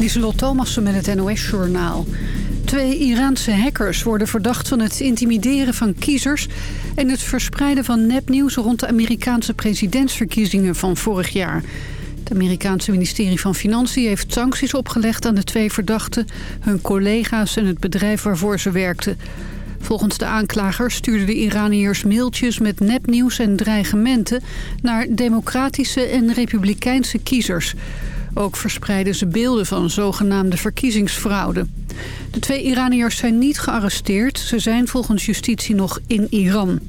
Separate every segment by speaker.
Speaker 1: Lieselot Thomassen met het NOS-journaal. Twee Iraanse hackers worden verdacht van het intimideren van kiezers... en het verspreiden van nepnieuws rond de Amerikaanse presidentsverkiezingen van vorig jaar. Het Amerikaanse ministerie van Financiën heeft sancties opgelegd aan de twee verdachten... hun collega's en het bedrijf waarvoor ze werkten. Volgens de aanklager stuurden de Iraniërs mailtjes met nepnieuws en dreigementen... naar democratische en republikeinse kiezers... Ook verspreiden ze beelden van zogenaamde verkiezingsfraude. De twee Iraniërs zijn niet gearresteerd. Ze zijn volgens justitie nog in Iran.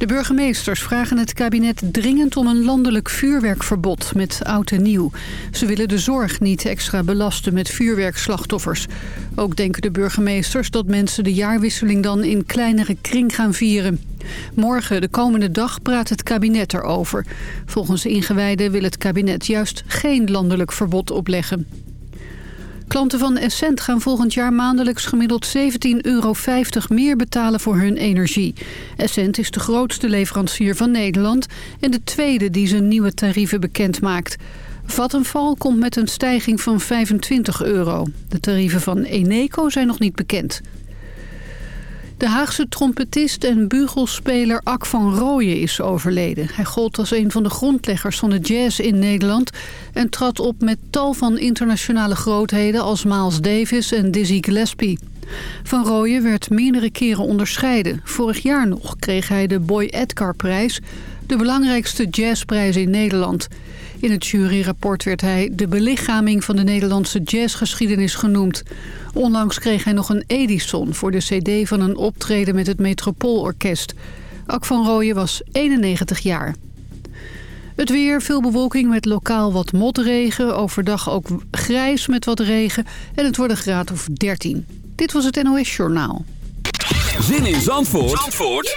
Speaker 1: De burgemeesters vragen het kabinet dringend om een landelijk vuurwerkverbod met oud en nieuw. Ze willen de zorg niet extra belasten met vuurwerkslachtoffers. Ook denken de burgemeesters dat mensen de jaarwisseling dan in kleinere kring gaan vieren. Morgen, de komende dag, praat het kabinet erover. Volgens ingewijden wil het kabinet juist geen landelijk verbod opleggen. Klanten van Essent gaan volgend jaar maandelijks gemiddeld 17,50 euro meer betalen voor hun energie. Essent is de grootste leverancier van Nederland en de tweede die zijn nieuwe tarieven bekend maakt. Vattenfall komt met een stijging van 25 euro. De tarieven van Eneco zijn nog niet bekend. De Haagse trompetist en bugelspeler Ak van Rooyen is overleden. Hij gold als een van de grondleggers van de jazz in Nederland... en trad op met tal van internationale grootheden als Miles Davis en Dizzy Gillespie. Van Rooyen werd meerdere keren onderscheiden. Vorig jaar nog kreeg hij de Boy Edgar-prijs... de belangrijkste jazzprijs in Nederland... In het juryrapport werd hij de belichaming van de Nederlandse jazzgeschiedenis genoemd. Onlangs kreeg hij nog een Edison voor de cd van een optreden met het Metropoolorkest. Ak van Rooyen was 91 jaar. Het weer, veel bewolking met lokaal wat motregen. Overdag ook grijs met wat regen. En het wordt een graad of 13. Dit was het NOS Journaal.
Speaker 2: Zin in Zandvoort, Zandvoort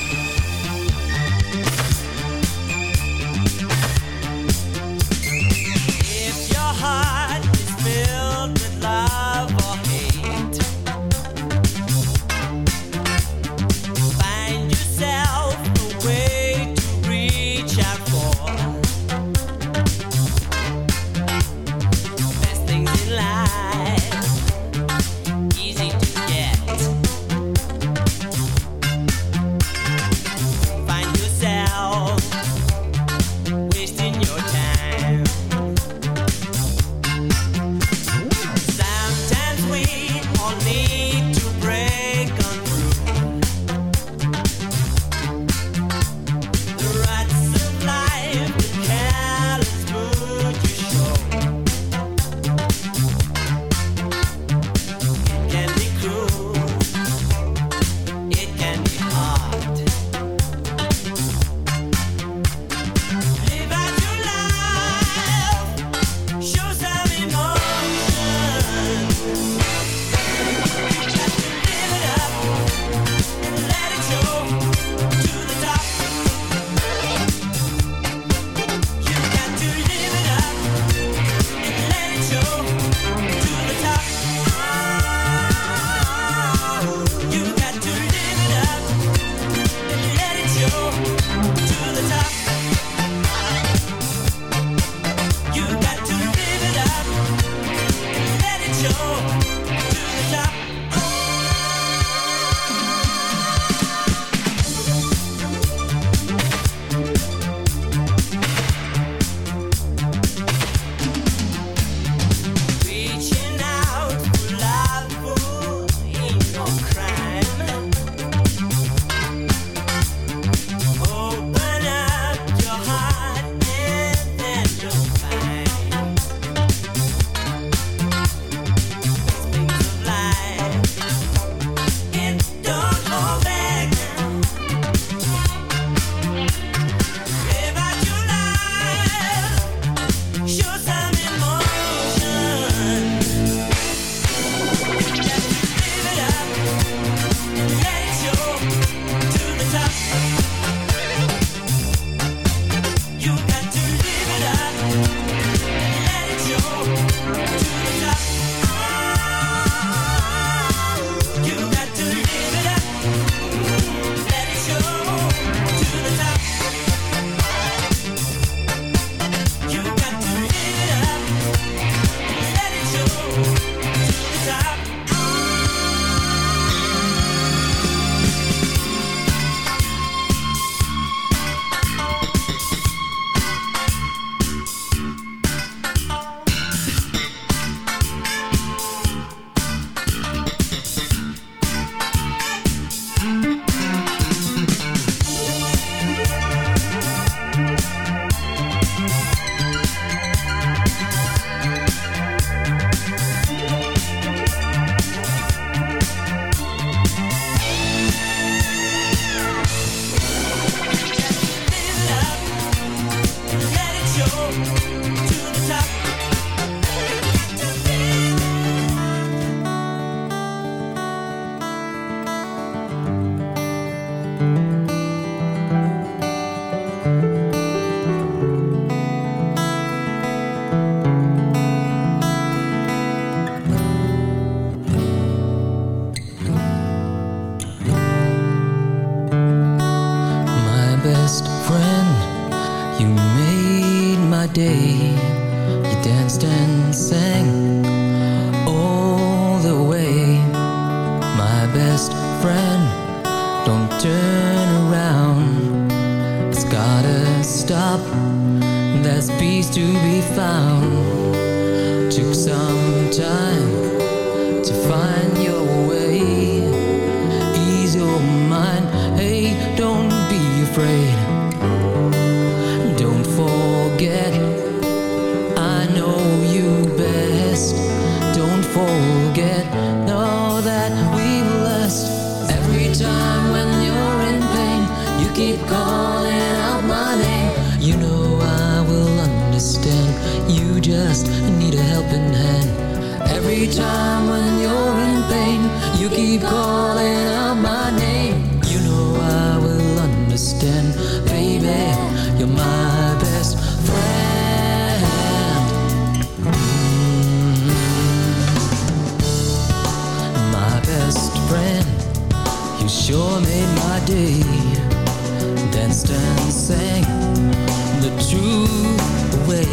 Speaker 3: danced the truth away,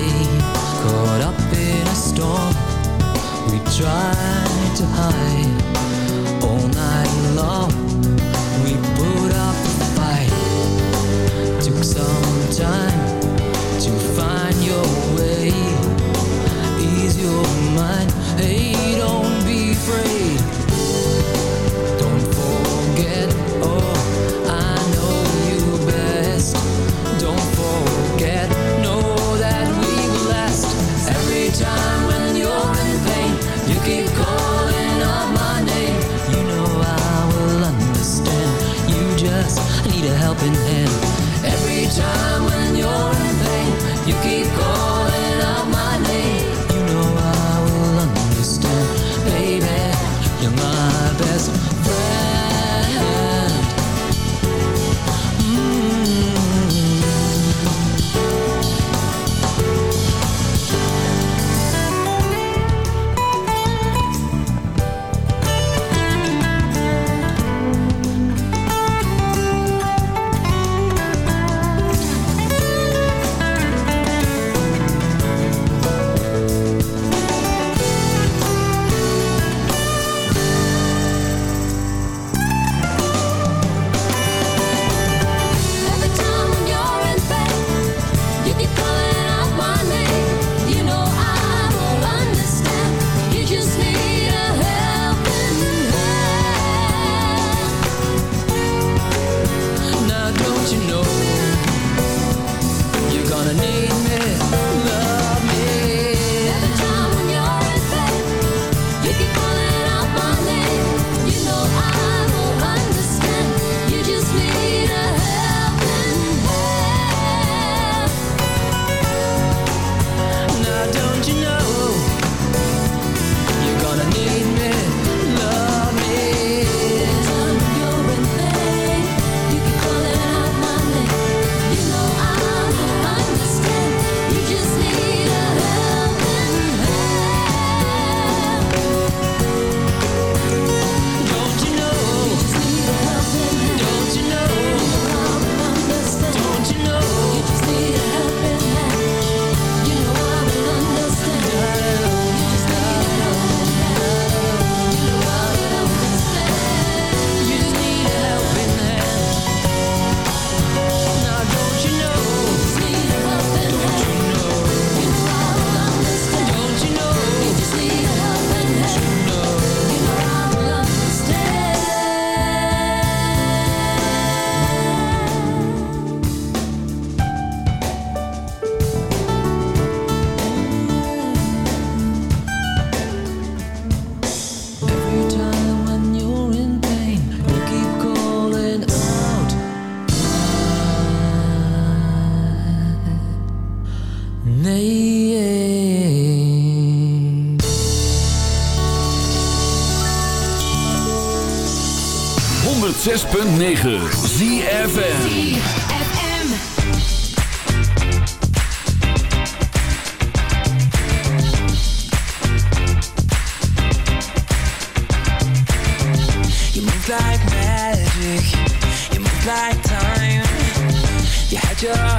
Speaker 3: Caught up in a storm, we tried to hide all night long. We put up a fight, took some time.
Speaker 4: Let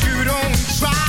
Speaker 4: you don't
Speaker 5: try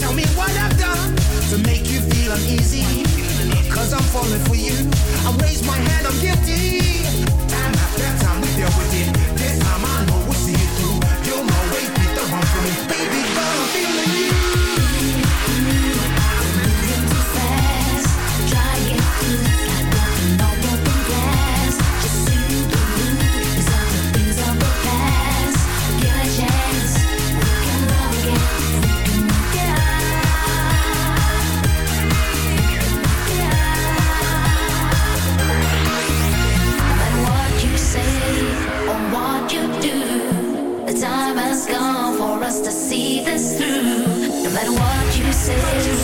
Speaker 6: Tell me what i've done to make you feel i'm falling for you. I raise my hand, I'm guilty. Time after time, we deal with it. This is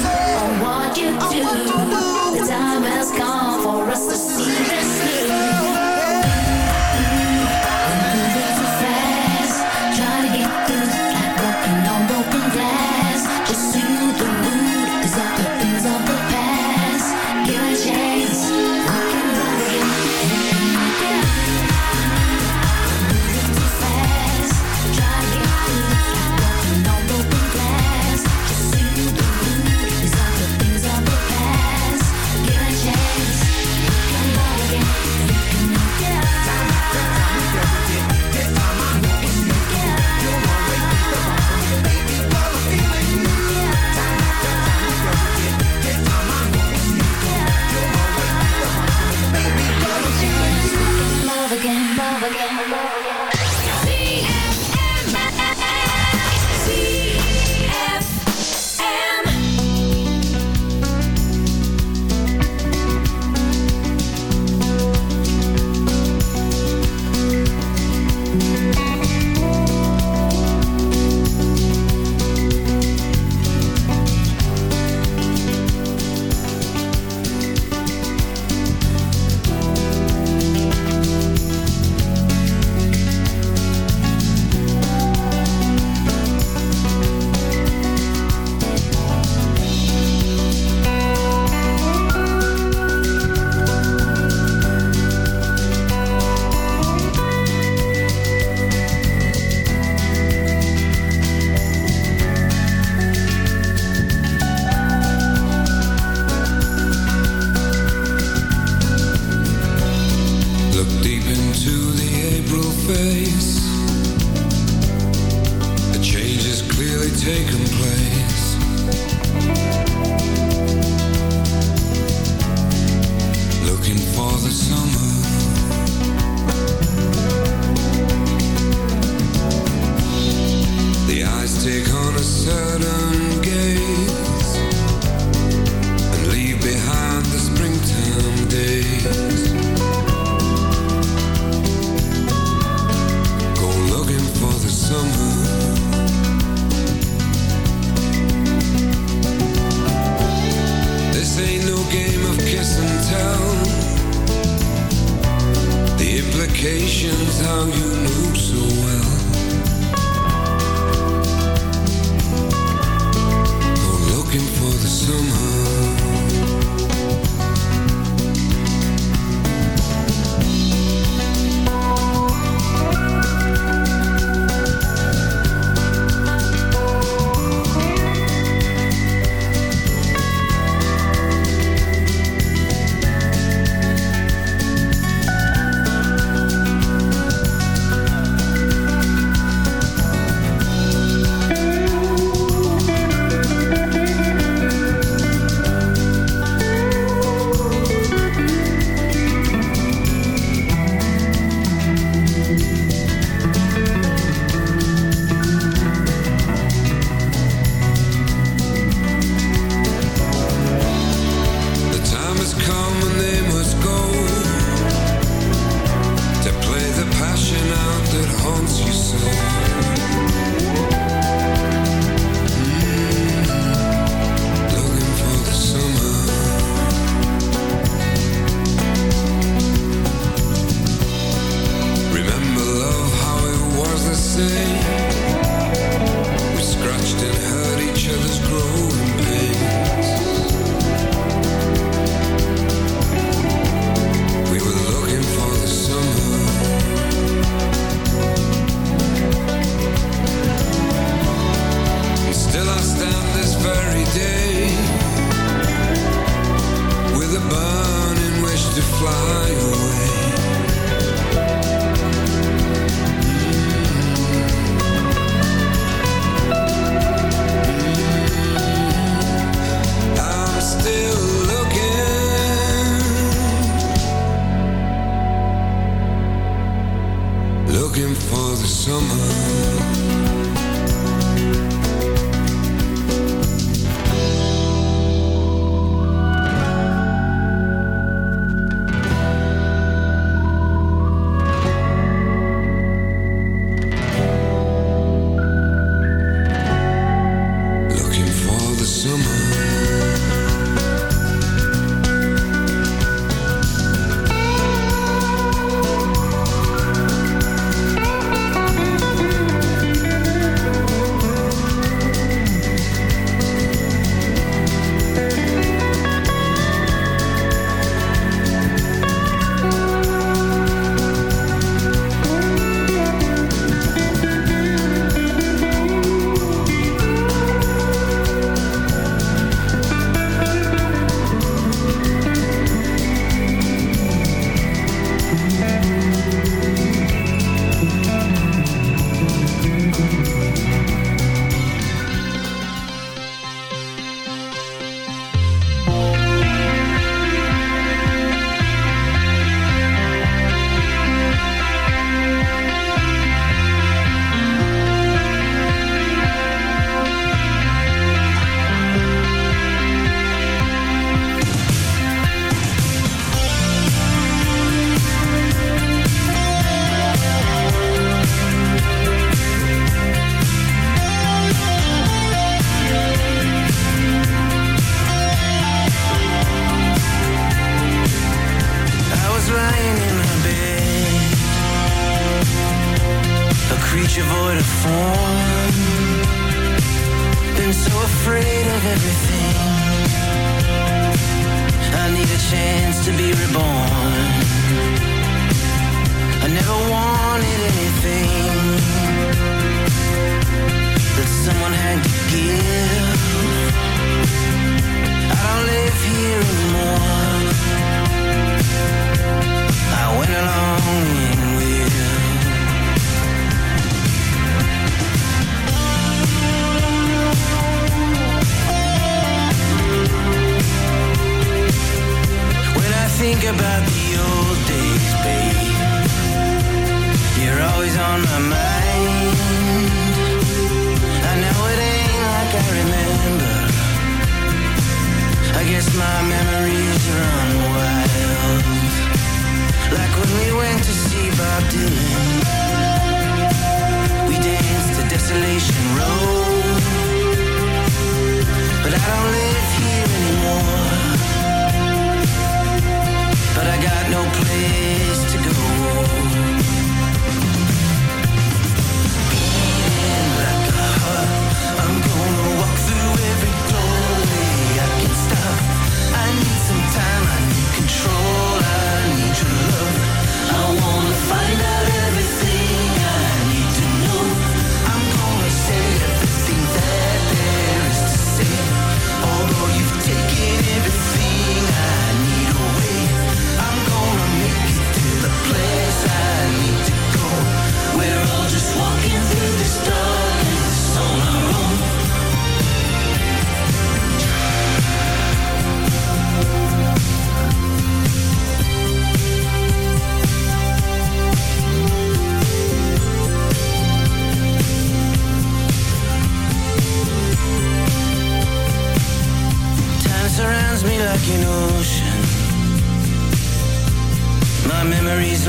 Speaker 6: you.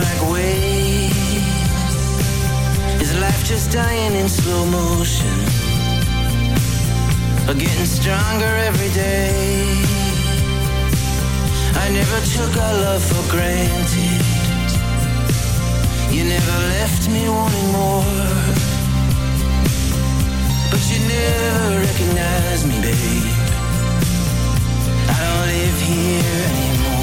Speaker 7: like
Speaker 4: waves. Is life just dying in slow motion? Or getting stronger every day? I never took our love for granted. You never left me wanting more. But you never recognized me, babe. I don't live here anymore.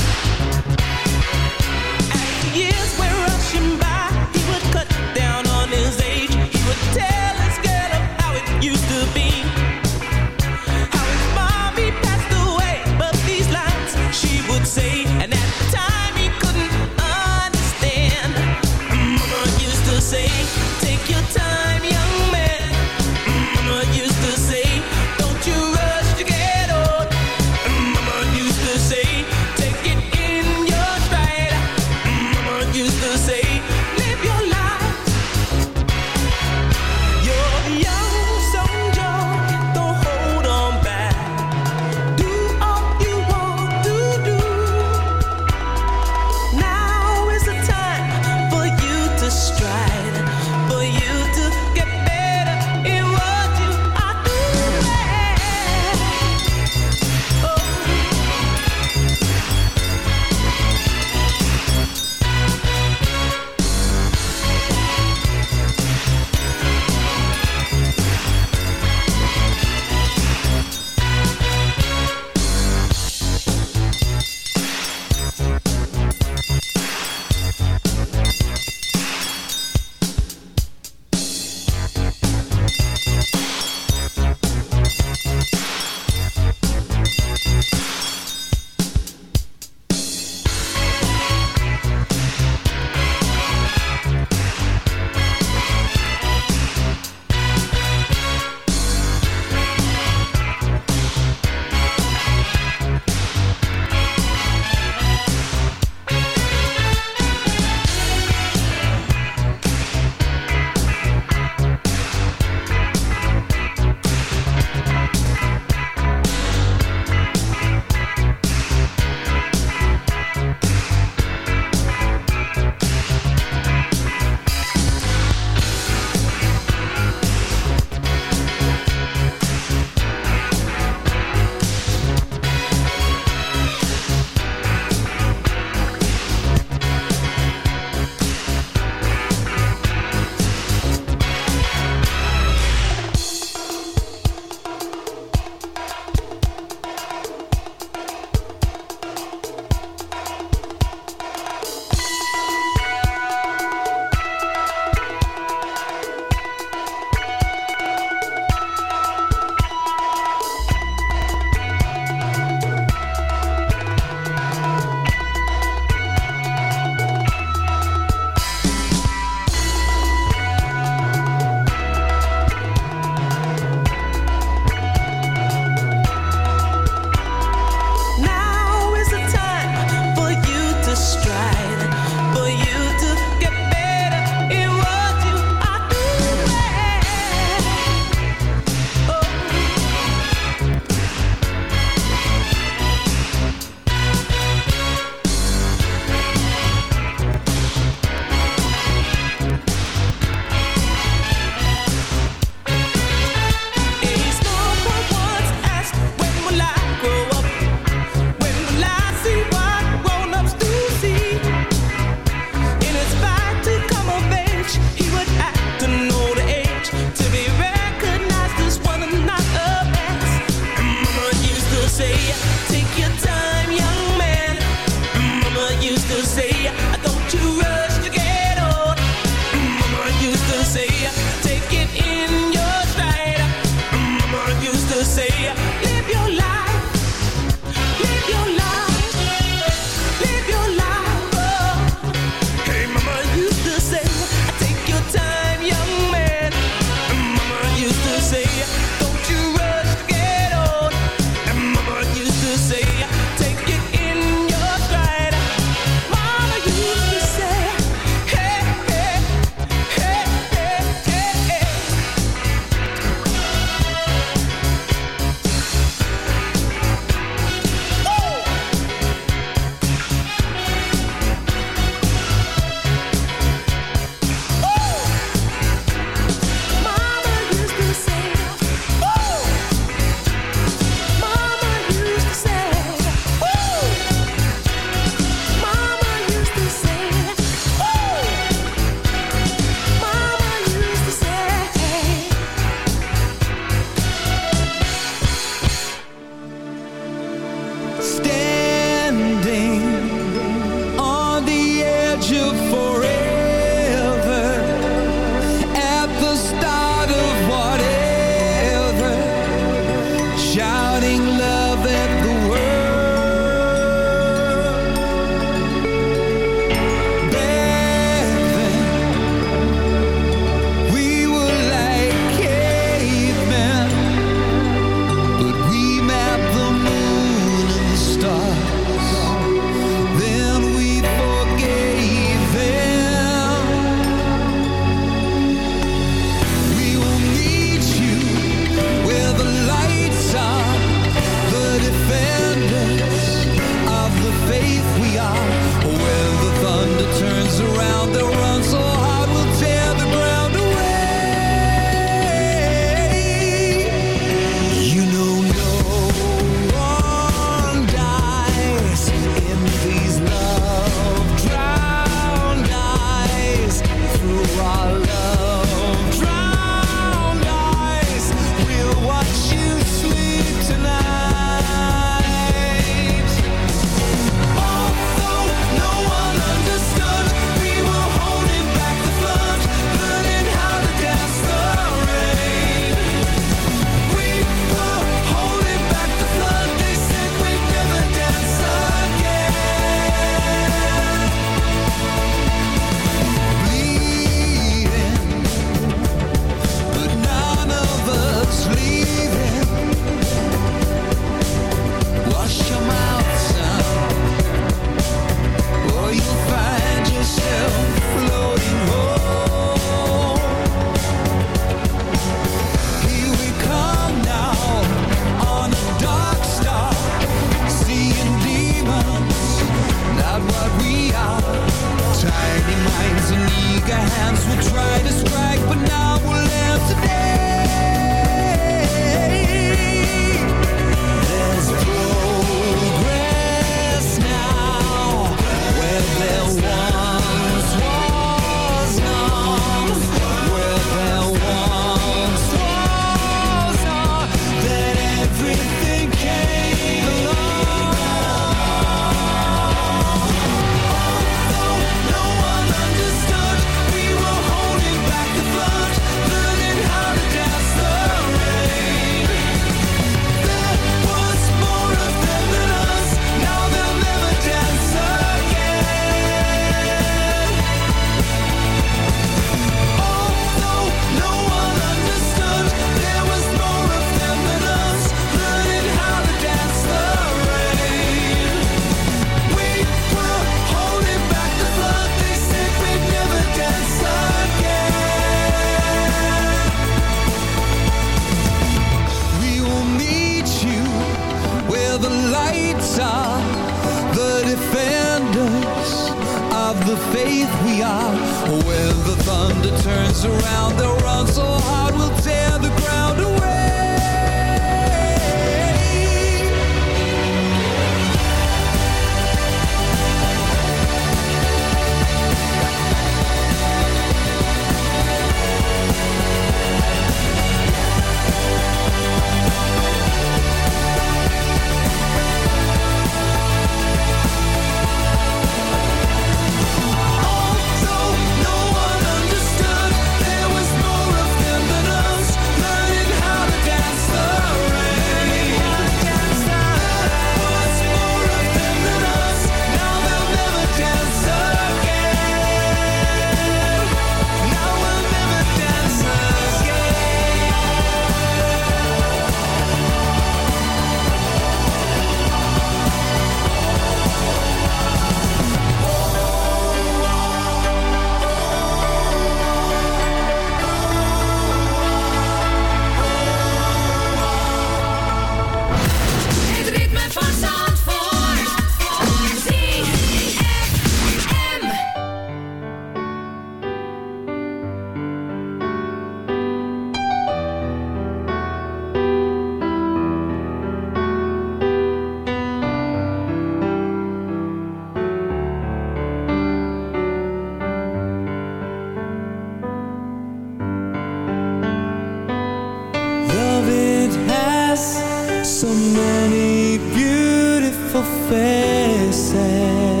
Speaker 3: Beautiful faces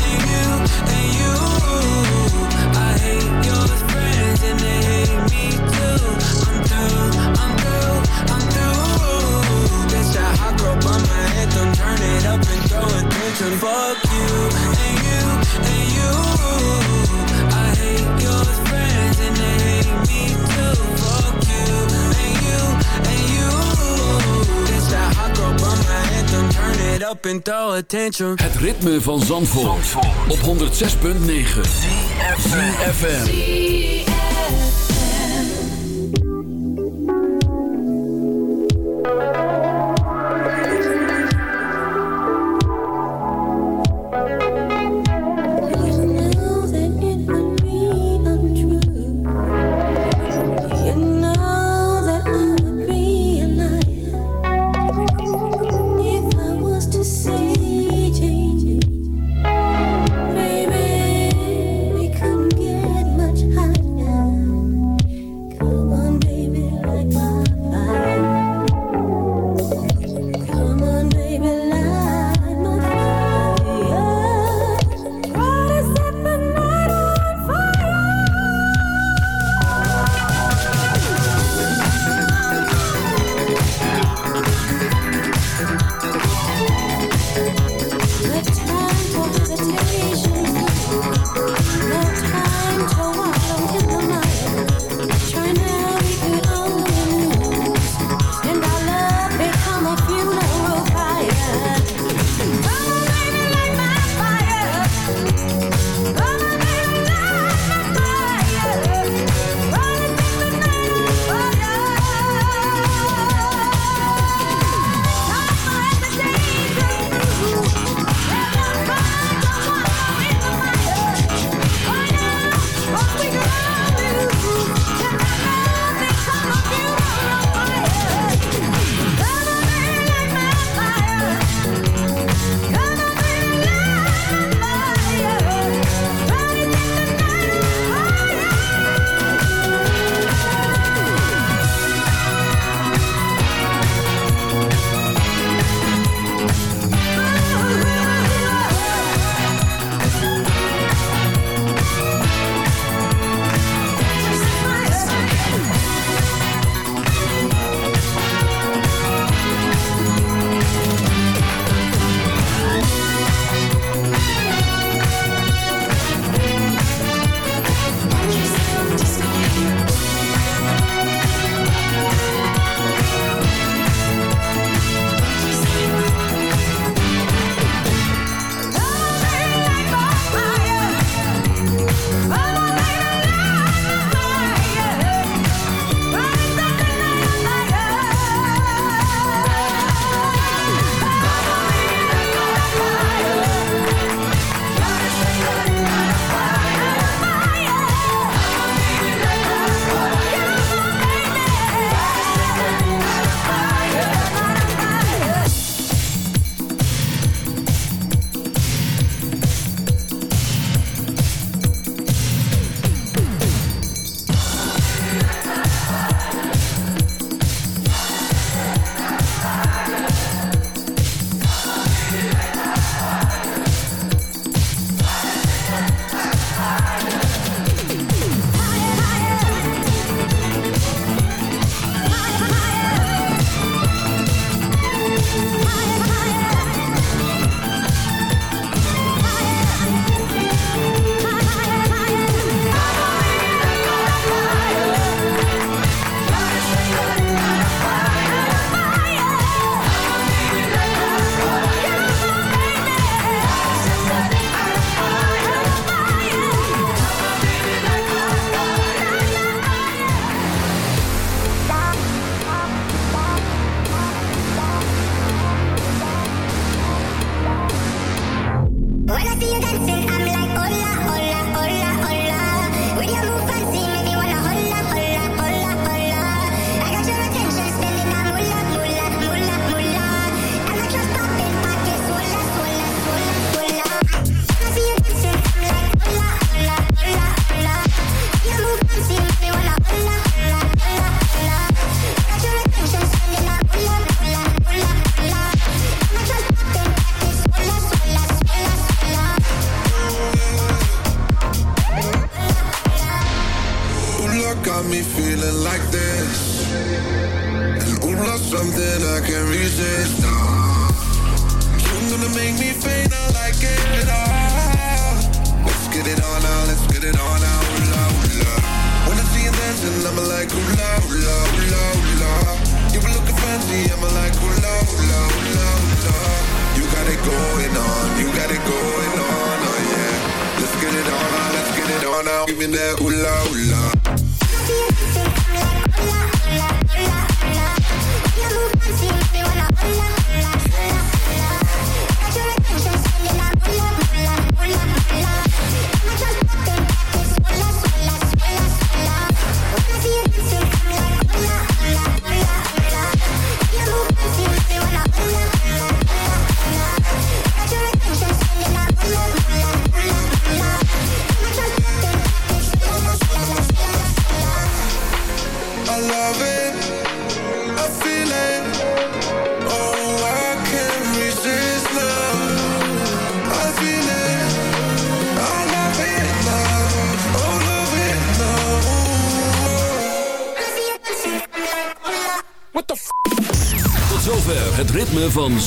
Speaker 8: tantrum. Fuck you and you and you. I hate your friends and they hate me too. Fuck you and you and you. This that hot girl bummer anthem. Turn it up and throw a tantrum.
Speaker 2: Het ritme van Zandvoort, op 106.9 ZFM.